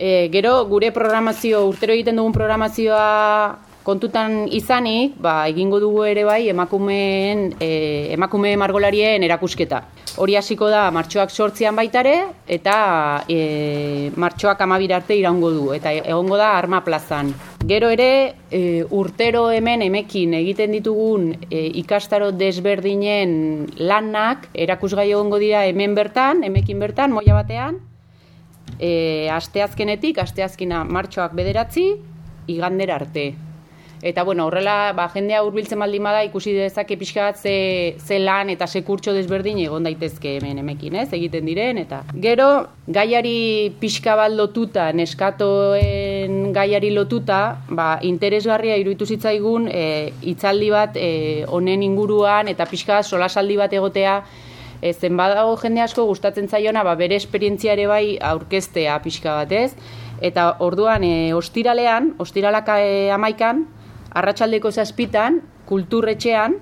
E, gero, gure programazio, urtero egiten dugun programazioa kontutan izanik, ba, egingo dugu ere bai emakumeen, e, emakume margolarien erakusketa. Hori hasiko da martxoak sortzian baitare eta e, martxoak amabir arte iraungo du eta egongo da arma plazan. Gero ere e, urtero hemen emekin egiten ditugun e, ikastaro desberdinen lanak erakusgai egongo dira hemen bertan, emekin bertan, moia batean, e, asteazkenetik, asteazkina martxoak bederatzi, igandera arte. Eta bueno, horrela ba, jendea hurbiltzen baldin bada ikusi dezake pixka bat ze, ze lan eta ze kurtso desberdin egon daitezke hemen emekin, ez? Egiten diren eta gero gaiari pixka bat lotuta, neskatoen gaiari lotuta, ba, interesgarria iruditu zitzaigun e, bat e, honen inguruan eta pixka solasaldi bat egotea e, zenbadago jende asko gustatzen zaiona ba, bere esperientzia ere bai aurkeztea pixka bat, ez? Eta orduan, e, ostiralean, ostiralaka e, amaikan, arratsaldeko zazpitan, kulturretxean,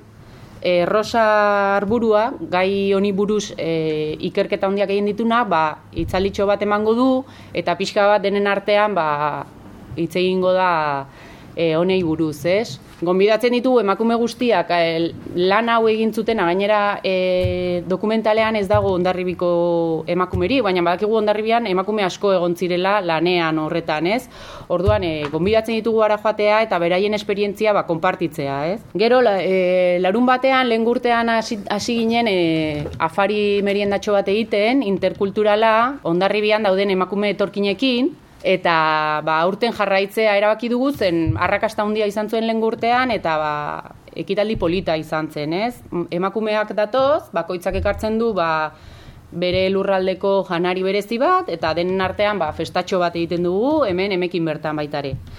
e, Rosa Arburua, gai honi buruz e, ikerketa handiak egin dituna, ba, itzalitxo bat emango du, eta pixka bat denen artean, ba, hitz egingo da e, honei buruz, ez? Gonbidatzen ditugu emakume guztiak e, lan hau egin zuten gainera e, dokumentalean ez dago ondarribiko emakumeri, baina badakigu ondarribian emakume asko egon zirela lanean horretan, ez? Orduan, e, gonbidatzen ditugu ara joatea eta beraien esperientzia ba, konpartitzea, ez? Gero, la, e, larun batean, lehen gurtean hasi ginen e, afari meriendatxo bat egiten, interkulturala, ondarribian dauden emakume etorkinekin, eta ba, aurten jarraitzea erabaki dugu zen arrakasta handia izan zuen lehen gurtean eta ba, ekitaldi polita izan zen, ez? Emakumeak datoz, bakoitzak ekartzen du ba, bere lurraldeko janari berezi bat eta denen artean ba, festatxo bat egiten dugu hemen emekin bertan baitare.